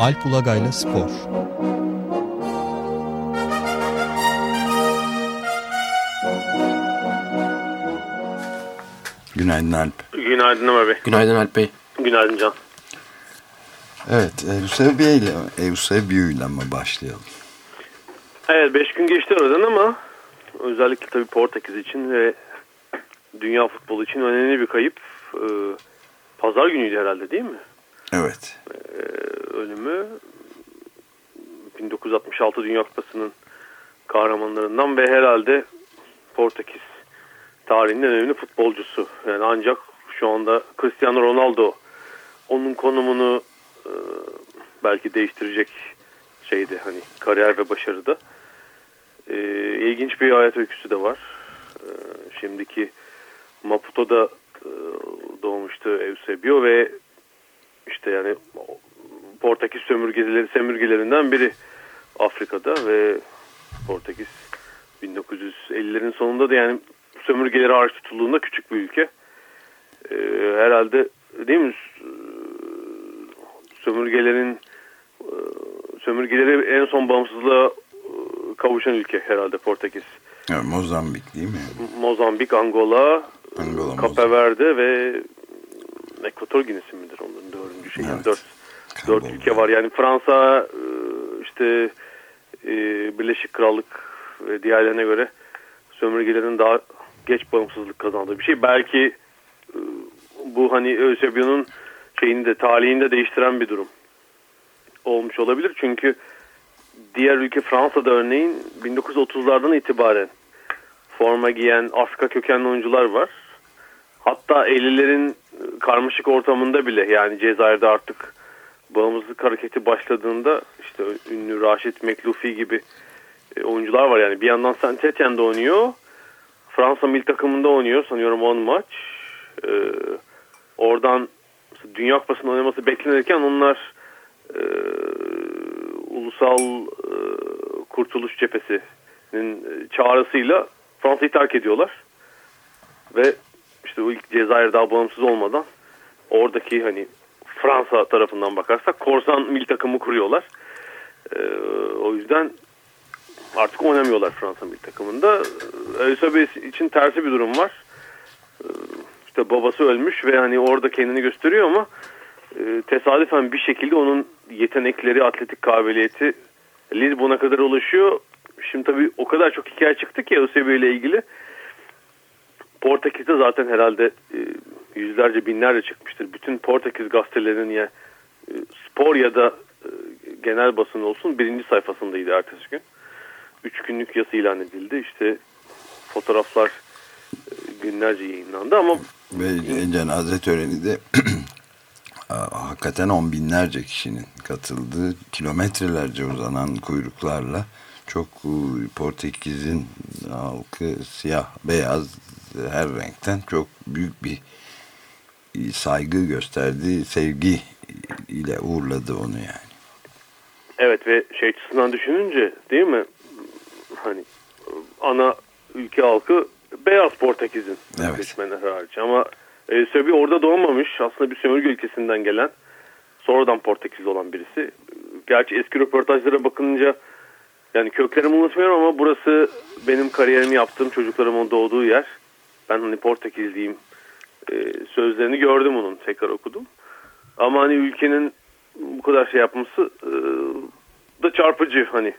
Alp Ulagay'la Spor Günaydın Alp. Günaydın Ömer Bey. Günaydın Alp Bey. Günaydın Can. Evet, Eusebio ile, Eusebio ile mi başlayalım? Evet, beş gün geçti aradan ama özellikle tabii Portekiz için ve dünya futbolu için önemli bir kayıp. Ee, Pazar günüydü herhalde değil mi? Evet. Ee, ölümü 1966 Dünya Kupası'nın kahramanlarından ve herhalde Portekiz tarihinin en önemli futbolcusu. Yani ancak şu anda Cristiano Ronaldo onun konumunu e, belki değiştirecek şeydi hani kariyer ve başarıda. E, ilginç bir hayat öyküsü de var. E, şimdiki Maputo'da e, doğmuştu Eusebio ve işte yani Portekiz sömürgeleri sömürgelerinden biri Afrika'da ve Portekiz 1950'lerin sonunda da yani sömürgeleri hariç tutulduğunda küçük bir ülke. Ee, herhalde değil mi sömürgelerin e, sömürgeleri en son bağımsızlığa e, kavuşan ülke herhalde Portekiz. Evet, Mozambik değil mi? Mozambik, Angola, Angola Cape Verde ve Ekvator Ginesi midir şey. Evet. Dört, dört ülke var. Yani Fransa e, işte Birleşik Krallık ve diğerlerine göre sömürgelerin daha geç bağımsızlık kazandığı bir şey. Belki bu hani Eusebio'nun şeyini de talihini de değiştiren bir durum olmuş olabilir. Çünkü diğer ülke Fransa'da örneğin 1930'lardan itibaren forma giyen Afrika kökenli oyuncular var. Hatta 50'lerin karmaşık ortamında bile yani Cezayir'de artık bağımsızlık hareketi başladığında işte ünlü Raşit Meklufi gibi oyuncular var yani bir yandan Saint Etienne'de oynuyor. Fransa milli takımında oynuyor sanıyorum 10 maç. Ee, oradan Dünya Kupası'nda oynaması beklenirken onlar e, Ulusal e, Kurtuluş Cephesi'nin çağrısıyla Fransa'yı terk ediyorlar. Ve işte o ilk Cezayir daha bağımsız olmadan oradaki hani Fransa tarafından bakarsak korsan milli takımı kuruyorlar. Ee, o yüzden artık oynamıyorlar Fransa milli takımında. Eusebio için tersi bir durum var. Ee, işte babası ölmüş ve hani orada kendini gösteriyor ama e, tesadüfen bir şekilde onun yetenekleri, atletik kabiliyeti Lisbon'a kadar ulaşıyor. Şimdi tabii o kadar çok hikaye çıktı ki Eusebio ile ilgili. Portekiz'de zaten herhalde e, yüzlerce binlerce çıkmıştır. Bütün Portekiz gazetelerinin ya e, spor ya da e, genel basın olsun birinci sayfasındaydı ertesi gün. Üç günlük yasa ilan edildi. İşte fotoğraflar e, günlerce yayınlandı ama ve cenaze töreni de hakikaten on binlerce kişinin katıldığı kilometrelerce uzanan kuyruklarla çok Portekiz'in halkı siyah beyaz her renkten çok büyük bir saygı gösterdi sevgi ile uğurladı onu yani. Evet ve şey açısından düşününce değil mi hani ana ülke halkı beyaz Portekiz'in evet. göçmenler hariç ama Eusebio orada doğmamış aslında bir sömürge ülkesinden gelen sonradan Portekizli olan birisi. Gerçi eski röportajlara bakınca yani köklerimi unutmuyorum ama burası benim kariyerimi yaptığım çocuklarımın doğduğu yer. Ben hani Portekizliyim e, sözlerini gördüm onun tekrar okudum. Ama hani ülkenin bu kadar şey yapması e, da çarpıcı hani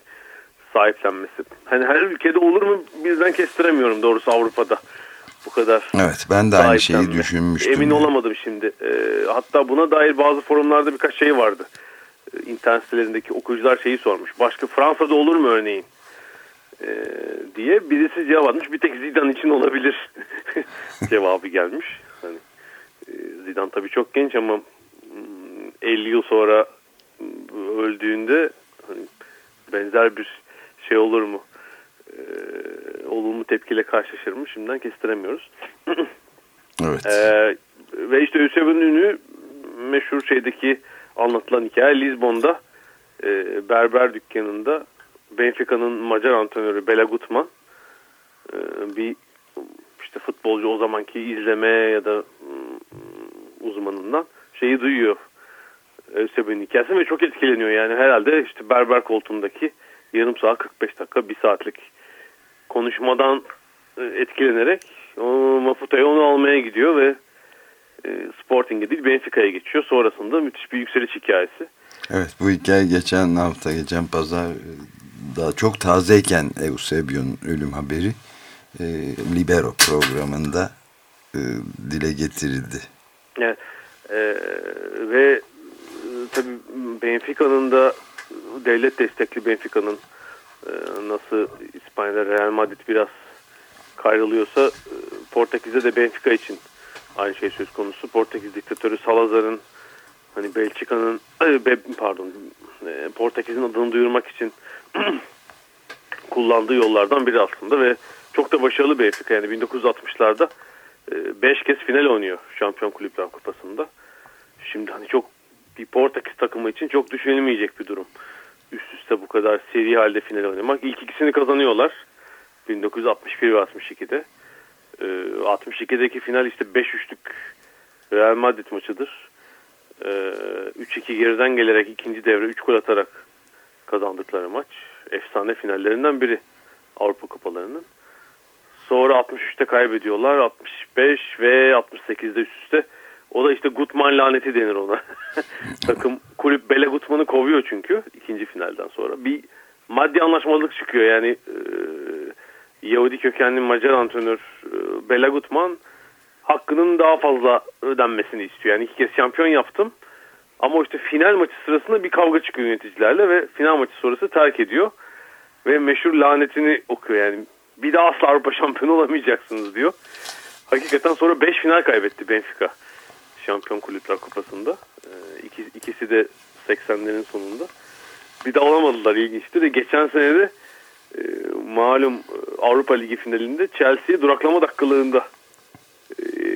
sahiplenmesi. Hani her ülkede olur mu bizden kestiremiyorum doğrusu Avrupa'da bu kadar. Evet ben de aynı şeyi düşünmüştüm. Emin yani. olamadım şimdi. E, hatta buna dair bazı forumlarda birkaç şey vardı. E, internet sitelerindeki okuyucular şeyi sormuş. Başka Fransa'da olur mu örneğin? E, diye birisi cevap atmış. Bir tek Zidane için olabilir cevabı gelmiş. Hani, e, Zidane tabii çok genç ama 50 yıl sonra öldüğünde hani, benzer bir şey olur mu? Ee, olumlu tepkiyle karşılaşır mı? Şimdiden kestiremiyoruz. evet. Ee, ve işte Eusebio'nun ünü meşhur şeydeki anlatılan hikaye Lizbon'da e, berber dükkanında Benfica'nın Macar antrenörü Bela Gutman e, bir işte futbolcu o zamanki izleme ya da um, uzmanından şeyi duyuyor. Eusebio'nun hikayesi ve çok etkileniyor yani herhalde işte berber koltuğundaki yarım saat 45 dakika bir saatlik konuşmadan e, etkilenerek Mafuta'ya onu almaya gidiyor ve e, Sporting'e değil Benfica'ya geçiyor. Sonrasında müthiş bir yükseliş hikayesi. Evet bu hikaye geçen hafta geçen pazar daha çok tazeyken Eusebio'nun ölüm haberi e, Libero programında e, dile getirildi. Evet, e, ve e, tabii Benfica'nın da devlet destekli Benfica'nın e, nasıl İspanya'da Real Madrid biraz kayrılıyorsa e, Portekiz'de de Benfica için aynı şey söz konusu. Portekiz diktatörü Salazar'ın hani Belçika'nın pardon e, Portekiz'in adını duyurmak için kullandığı yollardan biri aslında ve çok da başarılı Benfica yani 1960'larda 5 kez final oynuyor Şampiyon Kulüpler Kupası'nda. Şimdi hani çok bir Portekiz takımı için çok düşünülmeyecek bir durum. Üst üste bu kadar seri halde final oynamak. İlk ikisini kazanıyorlar. 1961 ve 62'de. 62'deki final işte 5-3'lük Real Madrid maçıdır. 3-2 geriden gelerek ikinci devre 3 gol atarak kazandıkları maç. Efsane finallerinden biri Avrupa Kupalarının. Sonra 63'te kaybediyorlar. 65 ve 68'de üst üste. O da işte Gutman laneti denir ona. Takım kulüp Bele Gutman'ı kovuyor çünkü ikinci finalden sonra. Bir maddi anlaşmalık çıkıyor yani e, Yahudi kökenli Macar antrenör e, Bela Gutman hakkının daha fazla ödenmesini istiyor. Yani iki kez şampiyon yaptım. Ama işte final maçı sırasında bir kavga çıkıyor yöneticilerle ve final maçı sonrası terk ediyor. Ve meşhur lanetini okuyor yani bir daha asla Avrupa şampiyonu olamayacaksınız diyor. Hakikaten sonra 5 final kaybetti Benfica. Şampiyon Kulüpler Kupası'nda. Ee, iki, ikisi de 80'lerin sonunda. Bir daha olamadılar ilginçti de geçen sene de e, malum e, Avrupa Ligi finalinde Chelsea'ye duraklama dakikalığında e,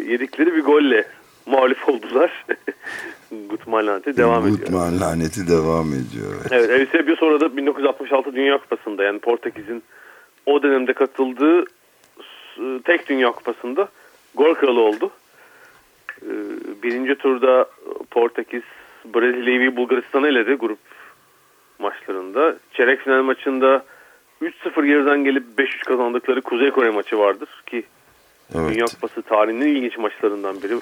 yedikleri bir golle mağlup oldular. Gutman laneti devam Gutman ediyor. Gutman laneti devam ediyor. Evet, evet Eusebio sonra da 1966 Dünya Kupası'nda yani Portekiz'in o dönemde katıldığı tek Dünya Kupası'nda gol kralı oldu. Ee, birinci turda Portekiz Brezilya'yı ve Bulgaristan'ı eledi grup maçlarında. Çeyrek final maçında 3-0 geriden gelip 5-3 kazandıkları Kuzey Kore maçı vardır ki evet. Dünya Kupası tarihinin ilginç maçlarından biri.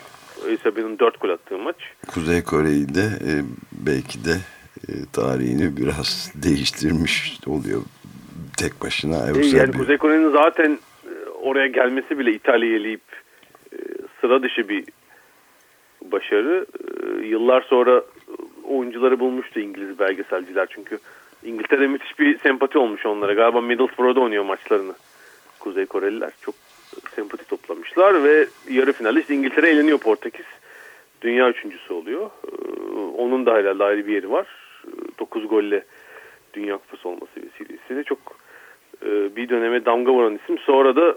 Eusebio'nun 4 gol attığı maç. Kuzey Kore'yi de e, belki de e, tarihini biraz değiştirmiş oluyor tek başına. Eusebio. Yani Kuzey Kore'nin zaten oraya gelmesi bile İtalya'yı eleyip e, sıra dışı bir başarı. E, yıllar sonra oyuncuları bulmuştu İngiliz belgeselciler çünkü İngiltere'de müthiş bir sempati olmuş onlara. Galiba Middlesbrough'da oynuyor maçlarını Kuzey Koreliler. Çok sempati toplamışlar ve yarı finalde işte İngiltere eğleniyor Portekiz. Dünya üçüncüsü oluyor. E, onun da herhalde ayrı bir yeri var. 9 golle Dünya Kupası olması vesilesiyle çok bir döneme damga vuran isim. Sonra da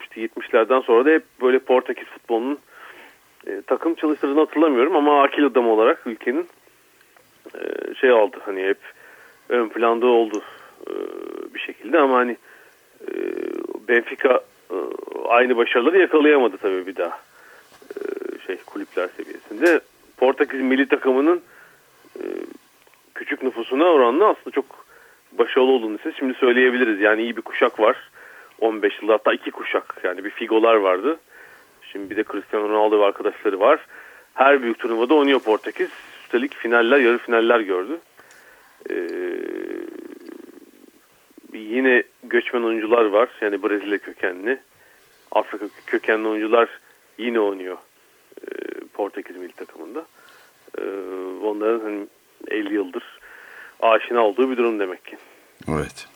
işte 70'lerden sonra da hep böyle Portekiz futbolunun e, takım çalıştırdığını hatırlamıyorum ama akil adam olarak ülkenin e, şey aldı hani hep ön planda oldu e, bir şekilde ama hani e, Benfica e, aynı başarıları yakalayamadı tabii bir daha e, şey kulüpler seviyesinde. Portekiz milli takımının e, küçük nüfusuna oranla aslında çok başarılı olduğunu siz şimdi söyleyebiliriz. Yani iyi bir kuşak var. 15 yılda hatta iki kuşak yani bir Figo'lar vardı. Şimdi bir de Cristiano Ronaldo ve arkadaşları var. Her büyük turnuvada oynuyor Portekiz. Üstelik finaller, yarı finaller gördü. Ee, yine göçmen oyuncular var. Yani Brezilya kökenli. Afrika kökenli oyuncular yine oynuyor e, Portekiz milli takımında. E, onların hani 50 yıldır aşina olduğu bir durum demek ki. Evet.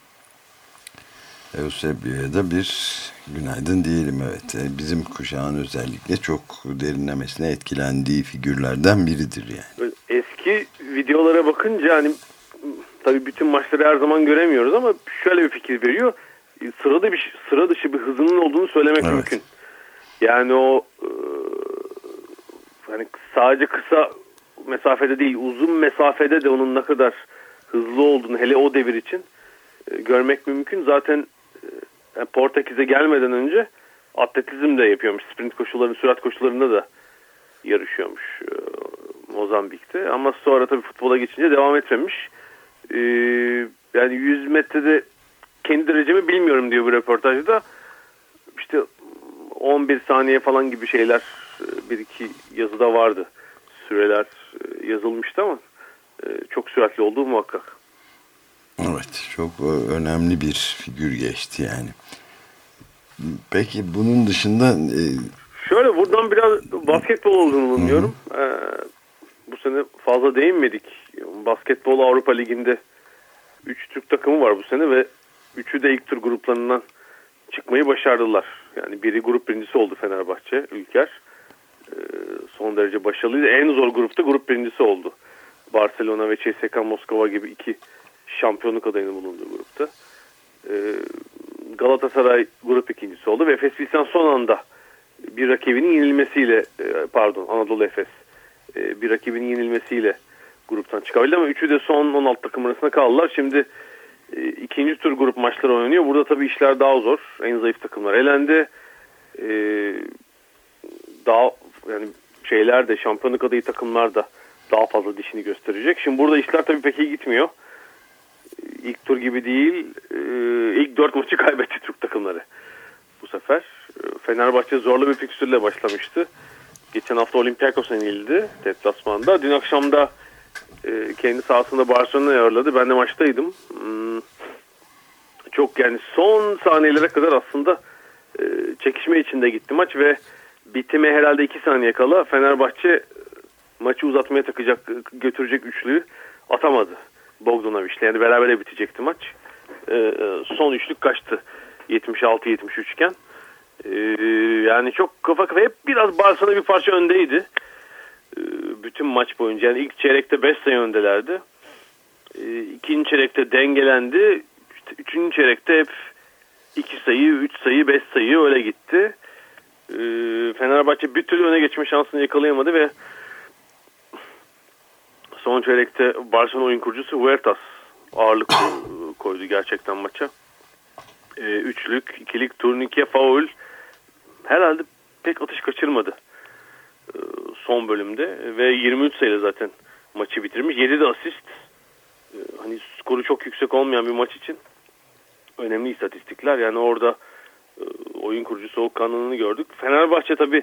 Eusebio'ya da bir günaydın diyelim evet. E, bizim kuşağın özellikle çok derinlemesine etkilendiği figürlerden biridir yani. Eski videolara bakınca hani tabii bütün maçları her zaman göremiyoruz ama şöyle bir fikir veriyor. Sırada bir sıra dışı bir hızının olduğunu söylemek evet. mümkün. Yani o e, hani sadece kısa mesafede değil uzun mesafede de onun ne kadar hızlı olduğunu hele o devir için e, görmek mümkün. Zaten yani Portekiz'e gelmeden önce atletizm de yapıyormuş. Sprint koşularını, sürat koşularında da yarışıyormuş. Ee, Mozambik'te. Ama sonra tabii futbola geçince devam etmemiş. Ee, yani 100 metrede kendi derecemi bilmiyorum diyor bu röportajda. İşte 11 saniye falan gibi şeyler e, bir iki yazıda vardı. Süreler e, yazılmıştı ama e, çok süratli olduğu muhakkak. Evet çok önemli bir figür geçti yani. Peki bunun dışında... Şöyle buradan biraz basketbol olduğunu umuyorum. Ee, bu sene fazla değinmedik. Basketbol Avrupa Ligi'nde 3 Türk takımı var bu sene ve üçü de ilk tur gruplarından çıkmayı başardılar. Yani biri grup birincisi oldu Fenerbahçe, Ülker. Ee, son derece başarılıydı. En zor grupta grup birincisi oldu. Barcelona ve CSKA Moskova gibi iki şampiyonluk adayının bulunduğu grupta. Ee, Galatasaray grup ikincisi oldu ve Efes Pilsen son anda bir rakibinin yenilmesiyle e, pardon Anadolu Efes e, bir rakibinin yenilmesiyle gruptan çıkabildi ama üçü de son 16 takım arasında kaldılar. Şimdi e, ikinci tur grup maçları oynanıyor. Burada tabii işler daha zor. En zayıf takımlar elendi. Daha yani şeyler de şampiyonluk adayı takımlar da daha fazla dişini gösterecek. Şimdi burada işler tabii pek iyi gitmiyor. İlk tur gibi değil. İlk dört maçı kaybetti Türk takımları bu sefer. Fenerbahçe zorlu bir fikstürle başlamıştı. Geçen hafta Olympiakos'a yenildi deplasmanda. Dün akşam da e, kendi sahasında Barcelona'yı ağırladı. Ben de maçtaydım. Hmm, çok yani son saniyelere kadar aslında e, çekişme içinde gitti maç ve bitime herhalde iki saniye kala Fenerbahçe maçı uzatmaya takacak, götürecek üçlüyü atamadı. Bogdanovic'le yani beraber bitecekti maç. E, e, son üçlük kaçtı 76-73 iken. Yani çok kafa kafa hep biraz Barcelona bir parça öndeydi. Bütün maç boyunca yani ilk çeyrekte 5 sayı öndelerdi. Ee, ikinci çeyrekte dengelendi. İşte üçüncü çeyrekte hep 2 sayı, 3 sayı, 5 sayı öyle gitti. Ee, Fenerbahçe bir türlü öne geçme şansını yakalayamadı ve son çeyrekte Barcelona oyun kurucusu Huertas ağırlık koydu gerçekten maça. Ee, üçlük, ikilik, turnike, faul herhalde pek atış kaçırmadı e, son bölümde ve 23 sayıda zaten maçı bitirmiş. 7 de asist. E, hani skoru çok yüksek olmayan bir maç için önemli istatistikler. Yani orada e, oyun kurucu soğukkanlılığını gördük. Fenerbahçe tabii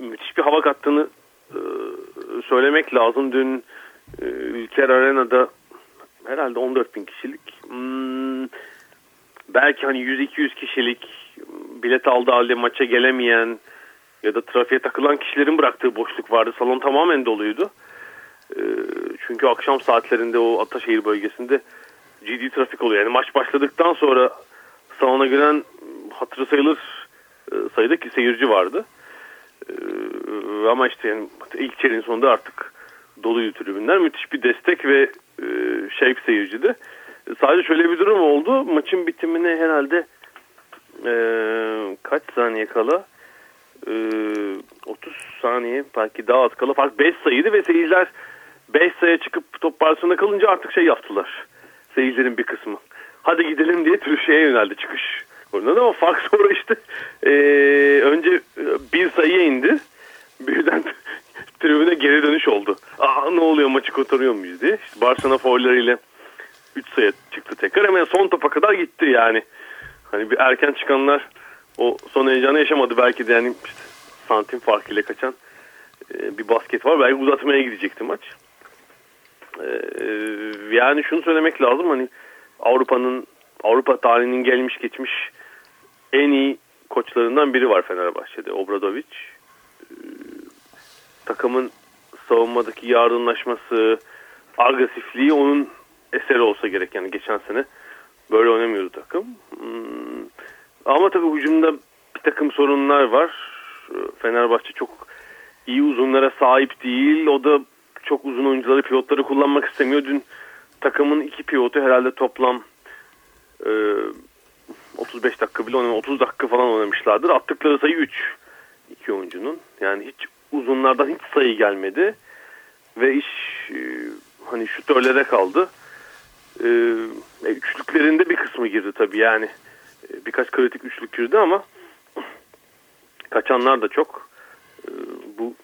müthiş bir hava kattığını söylemek lazım. Dün Ülker Arena'da herhalde 14 bin kişilik hmm, belki hani 100-200 kişilik bilet aldı halde maça gelemeyen ya da trafiğe takılan kişilerin bıraktığı boşluk vardı. Salon tamamen doluydu. Ee, çünkü akşam saatlerinde o Ataşehir bölgesinde ciddi trafik oluyor. Yani maç başladıktan sonra salona giren hatırı sayılır e, seyirci vardı. Ee, ama işte yani ilk çeyreğin sonunda artık doluydu tribünler. Müthiş bir destek ve e, şevk seyircide. Sadece şöyle bir durum oldu. Maçın bitimine herhalde e, kaç saniye kala e, 30 saniye belki daha az kala fark 5 sayıydı ve seyirciler 5 sayı çıkıp top parçasında kalınca artık şey yaptılar. Seyircilerin bir kısmı. Hadi gidelim diye şeye yöneldi çıkış. Oradan ama fark sonra işte e, önce bir sayıya indi. Birden tribüne geri dönüş oldu. Aa ne oluyor maçı kurtarıyor muyuz diye. İşte Barcelona folleriyle 3 sayı çıktı tekrar. Hemen son topa kadar gitti yani. Hani bir erken çıkanlar o son heyecanı yaşamadı. Belki de yani işte santim farkıyla kaçan e, bir basket var. Belki uzatmaya gidecekti maç. E, yani şunu söylemek lazım hani Avrupa'nın Avrupa tarihinin gelmiş geçmiş en iyi koçlarından biri var Fenerbahçe'de. Obradovic. E, takımın savunmadaki yardımlaşması, agresifliği onun eseri olsa gerek. Yani geçen sene böyle oynamıyordu takım. Hmm. Ama tabii hücumda bir takım sorunlar var. Fenerbahçe çok iyi uzunlara sahip değil. O da çok uzun oyuncuları, pivotları kullanmak istemiyor. Dün takımın iki pivotu herhalde toplam e, 35 dakika bile oynamamış, 30 dakika falan oynamışlardır. Attıkları sayı 3 iki oyuncunun. Yani hiç uzunlardan hiç sayı gelmedi. Ve iş e, hani şutörlere kaldı. E, e, üçlüklerinde bir kısmı girdi tabii yani. Birkaç kritik üçlük girdi ama kaçanlar da çok. E, bu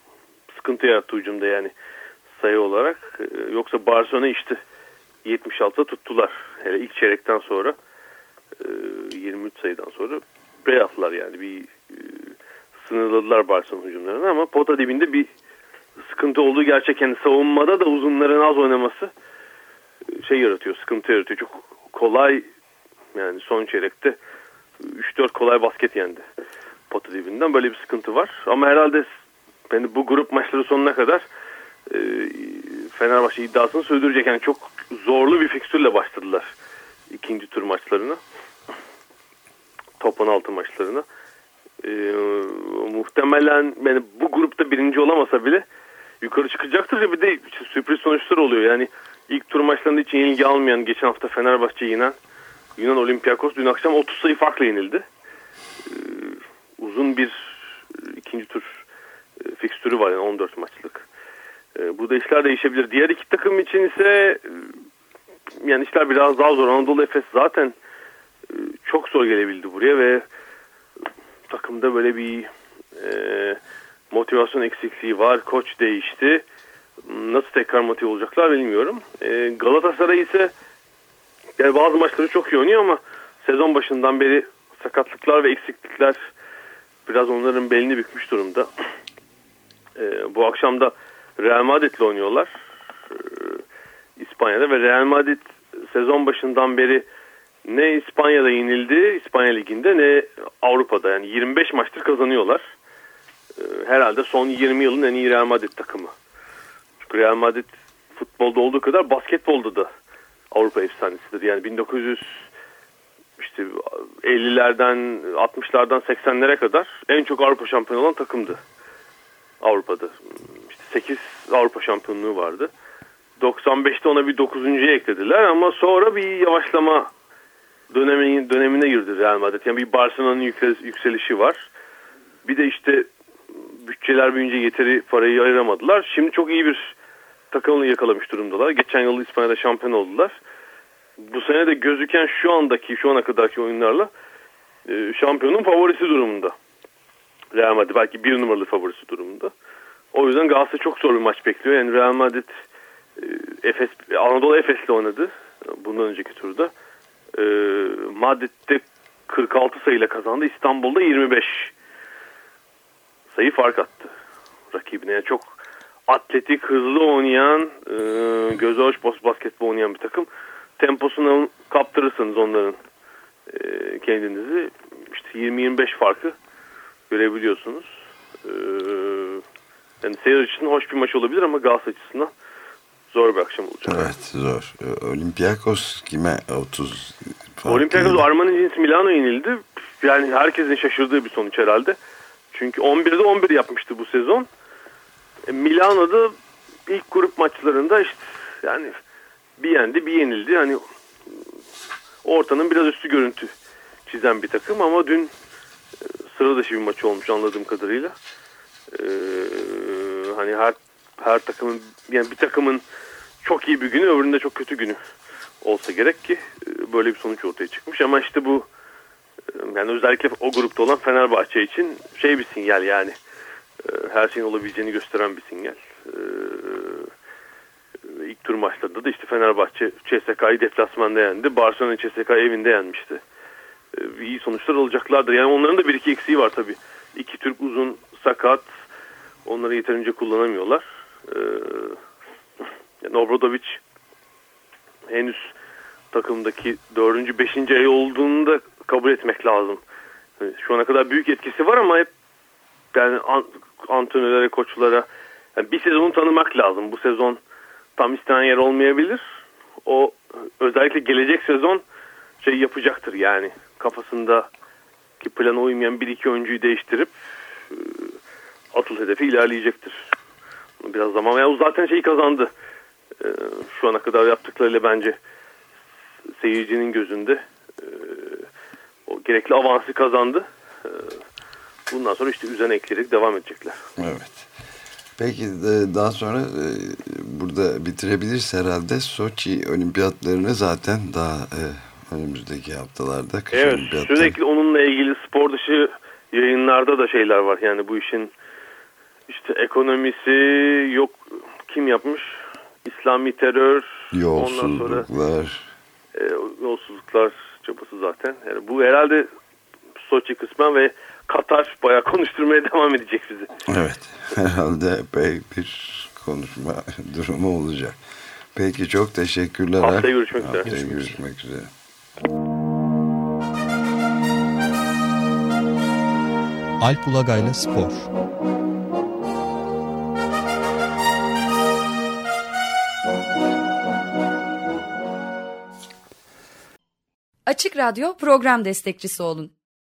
sıkıntı yarattı hücumda yani. sayı olarak. E, yoksa Barcelona işte 76'da tuttular. Hele ilk çeyrekten sonra e, 23 sayıdan sonra playoff'lar yani bir e, sınırladılar Barcelona hücumlarını ama pota dibinde bir sıkıntı olduğu gerçek. Yani savunmada da uzunların az oynaması e, şey yaratıyor, sıkıntı yaratıyor. Çok kolay yani son çeyrekte 3-4 kolay basket yendi pota dibinden. Böyle bir sıkıntı var. Ama herhalde yani bu grup maçları sonuna kadar e, Fenerbahçe iddiasını sürdürecek. Yani çok zorlu bir fikstürle başladılar ikinci tur maçlarına. Top 16 maçlarına. E, muhtemelen yani bu grupta birinci olamasa bile yukarı çıkacaktır ve bir de sürpriz sonuçlar oluyor. Yani ilk tur maçlarında hiç yenilgi almayan geçen hafta Fenerbahçe yinen Yunan Olympiakos dün akşam 30 sayı farkla yenildi. Ee, uzun bir ikinci tur e, fikstürü var yani 14 maçlık. Ee, burada işler değişebilir. Diğer iki takım için ise e, yani işler biraz daha zor. Anadolu Efes zaten e, çok zor gelebildi buraya ve takımda böyle bir e, motivasyon eksikliği var. Koç değişti. Nasıl tekrar motive olacaklar bilmiyorum. E, Galatasaray ise yani bazı maçları çok iyi oynuyor ama sezon başından beri sakatlıklar ve eksiklikler biraz onların belini bükmüş durumda. E, bu akşam da Real Madrid'le oynuyorlar. E, İspanya'da ve Real Madrid sezon başından beri ne İspanya'da yenildi İspanya Ligi'nde ne Avrupa'da yani 25 maçtır kazanıyorlar. E, herhalde son 20 yılın en iyi Real Madrid takımı. Çünkü Real Madrid futbolda olduğu kadar basketbolda da Avrupa efsanesidir. Yani 1900 işte 50'lerden 60'lardan 80'lere kadar en çok Avrupa şampiyonu olan takımdı. Avrupa'da. İşte 8 Avrupa şampiyonluğu vardı. 95'te ona bir 9. eklediler ama sonra bir yavaşlama dönemine, dönemine girdi Real Madrid. Yani bir Barcelona'nın yükselişi var. Bir de işte bütçeler büyüyünce yeteri parayı ayıramadılar. Şimdi çok iyi bir takımını yakalamış durumdalar. Geçen yıl İspanya'da şampiyon oldular. Bu sene de gözüken şu andaki, şu ana kadarki oyunlarla e, şampiyonun favorisi durumunda. Real Madrid belki bir numaralı favorisi durumunda. O yüzden Galatasaray çok zor bir maç bekliyor. Yani Real Madrid e, Efes, Anadolu Efes'le oynadı bundan önceki turda. E, Madrid'de 46 sayıyla kazandı. İstanbul'da 25 sayı fark attı rakibine. Yani çok atletik, hızlı oynayan, e, göze hoş basketbol oynayan bir takım. Temposunu kaptırırsınız onların e, kendinizi. İşte 20-25 farkı görebiliyorsunuz. E, yani seyir için hoş bir maç olabilir ama Galatasaray açısından zor bir akşam olacak. Evet zor. E, Olympiakos kime 30 Olympiakos Armani Cins Milano yenildi. Yani herkesin şaşırdığı bir sonuç herhalde. Çünkü 11'de 11 yapmıştı bu sezon. E, Milano'da ilk grup maçlarında işte yani bir yendi bir yenildi. Hani ortanın biraz üstü görüntü çizen bir takım ama dün e, sıra dışı bir maç olmuş anladığım kadarıyla. Ee, hani her her takımın yani bir takımın çok iyi bir günü öbüründe çok kötü günü olsa gerek ki e, böyle bir sonuç ortaya çıkmış ama işte bu yani özellikle o grupta olan Fenerbahçe için şey bir sinyal yani her şeyin olabileceğini gösteren bir sinyal. Ee, ilk tur maçlarında da işte Fenerbahçe CSK'yı deplasmanda yendi. Barcelona CSK evinde yenmişti. Ee, iyi sonuçlar alacaklardır. Yani onların da bir iki eksiği var tabii. İki Türk uzun sakat. Onları yeterince kullanamıyorlar. Yani Obradovic henüz takımdaki dördüncü, beşinci ay olduğunu da kabul etmek lazım. Şu ana kadar büyük etkisi var ama hep yani antrenörlere, koçlara yani bir sezonu tanımak lazım. Bu sezon tam istenen yer olmayabilir. O özellikle gelecek sezon şey yapacaktır yani kafasındaki plana uymayan bir iki oyuncuyu değiştirip e, atıl hedefi ilerleyecektir. Biraz zaman veya o zaten şeyi kazandı. E, şu ana kadar yaptıklarıyla bence seyircinin gözünde e, o gerekli avansı kazandı. Bundan sonra işte üzerine ekleyerek devam edecekler. Evet. Peki daha sonra e, burada bitirebiliriz herhalde. Soçi olimpiyatlarını zaten daha e, önümüzdeki haftalarda. Kış evet olimpiyatlar... sürekli onunla ilgili spor dışı yayınlarda da şeyler var. Yani bu işin işte ekonomisi yok kim yapmış? İslami terör, yolsuzluklar, sonra, e, yolsuzluklar çabası zaten. Yani bu herhalde Soçi kısmen ve Katar bayağı konuşturmaya devam edecek bizi. Evet, herhalde epey bir konuşma durumu olacak. Peki çok teşekkürler. Haftaya görüşmek Haftaya üzere. görüşmek üzere. Alp Ulagay'la Spor Açık Radyo program destekçisi olun.